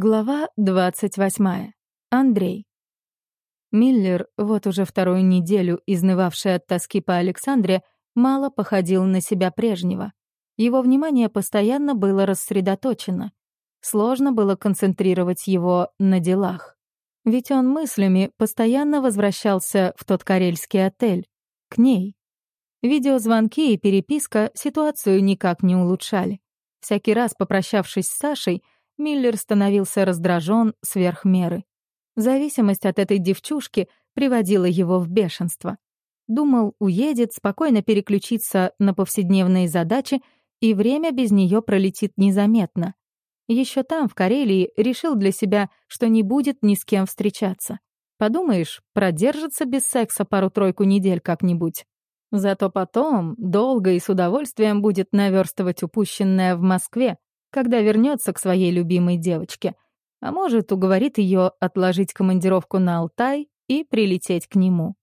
Глава 28. Андрей. Миллер, вот уже вторую неделю изнывавший от тоски по Александре, мало походил на себя прежнего. Его внимание постоянно было рассредоточено. Сложно было концентрировать его на делах. Ведь он мыслями постоянно возвращался в тот карельский отель, к ней. Видеозвонки и переписка ситуацию никак не улучшали. Всякий раз, попрощавшись с Сашей, Миллер становился раздражен сверх меры. Зависимость от этой девчушки приводила его в бешенство. Думал, уедет, спокойно переключиться на повседневные задачи, и время без нее пролетит незаметно. Еще там, в Карелии, решил для себя, что не будет ни с кем встречаться. Подумаешь, продержится без секса пару-тройку недель как-нибудь. Зато потом долго и с удовольствием будет наверстывать упущенное в Москве, когда вернется к своей любимой девочке. А может, уговорит ее отложить командировку на Алтай и прилететь к нему.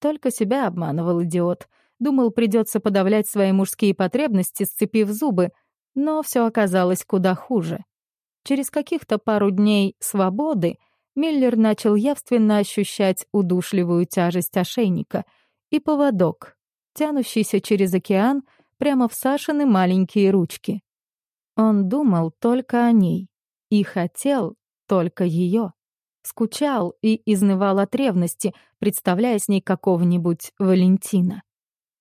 Только себя обманывал идиот. Думал, придется подавлять свои мужские потребности, сцепив зубы, но все оказалось куда хуже. Через каких-то пару дней свободы Миллер начал явственно ощущать удушливую тяжесть ошейника и поводок, тянущийся через океан прямо в Сашины маленькие ручки. Он думал только о ней и хотел только ее. Скучал и изнывал от ревности, представляя с ней какого-нибудь Валентина.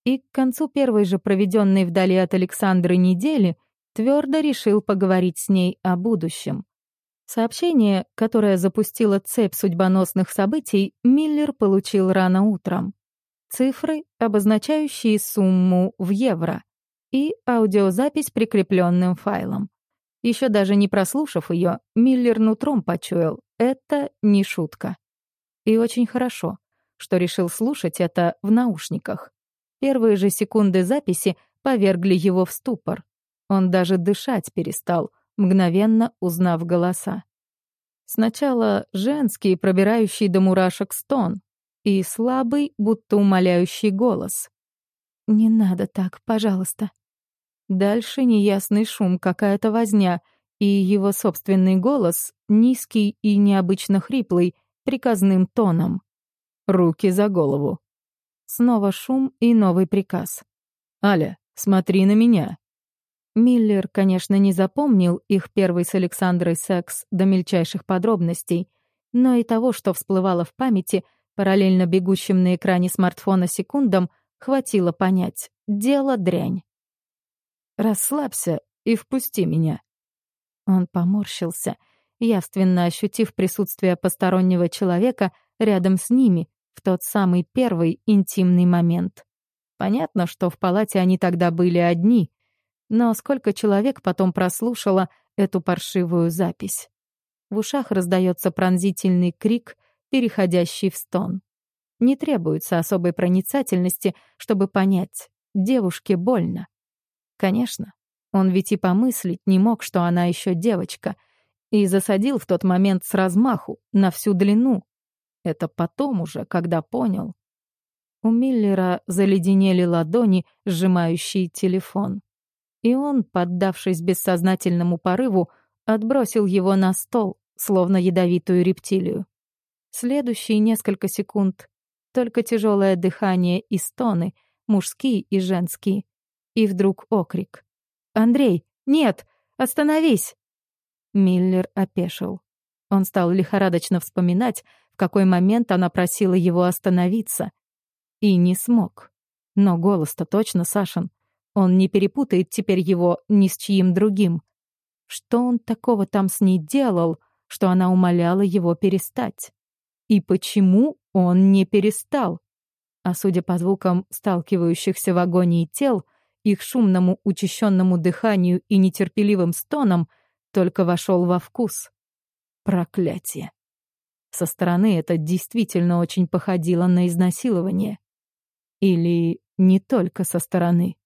И к концу первой же проведенной вдали от Александры недели твердо решил поговорить с ней о будущем. Сообщение, которое запустило цепь судьбоносных событий, Миллер получил рано утром. Цифры, обозначающие сумму в евро и аудиозапись прикрепленным файлом. Еще даже не прослушав ее, Миллер нутром почуял — это не шутка. И очень хорошо, что решил слушать это в наушниках. Первые же секунды записи повергли его в ступор. Он даже дышать перестал, мгновенно узнав голоса. Сначала женский, пробирающий до мурашек стон, и слабый, будто умоляющий голос. «Не надо так, пожалуйста». Дальше неясный шум, какая-то возня, и его собственный голос, низкий и необычно хриплый, приказным тоном. «Руки за голову». Снова шум и новый приказ. «Аля, смотри на меня». Миллер, конечно, не запомнил их первый с Александрой секс до мельчайших подробностей, но и того, что всплывало в памяти, параллельно бегущим на экране смартфона секундам, хватило понять. Дело дрянь. Расслабься и впусти меня». Он поморщился, явственно ощутив присутствие постороннего человека рядом с ними в тот самый первый интимный момент. Понятно, что в палате они тогда были одни, но сколько человек потом прослушало эту паршивую запись. В ушах раздается пронзительный крик, переходящий в стон. Не требуется особой проницательности, чтобы понять, девушке больно. Конечно, он ведь и помыслить не мог, что она еще девочка, и засадил в тот момент с размаху, на всю длину. Это потом уже, когда понял. У Миллера заледенели ладони, сжимающие телефон. И он, поддавшись бессознательному порыву, отбросил его на стол, словно ядовитую рептилию. Следующие несколько секунд — только тяжелое дыхание и стоны, мужские и женские, и вдруг окрик. «Андрей, нет! Остановись!» Миллер опешил. Он стал лихорадочно вспоминать, в какой момент она просила его остановиться. И не смог. Но голос-то точно Сашин. Он не перепутает теперь его ни с чьим другим. Что он такого там с ней делал, что она умоляла его перестать? И почему он не перестал? А судя по звукам сталкивающихся в агонии тел — их шумному учащенному дыханию и нетерпеливым стонам только вошел во вкус. Проклятие. Со стороны это действительно очень походило на изнасилование. Или не только со стороны.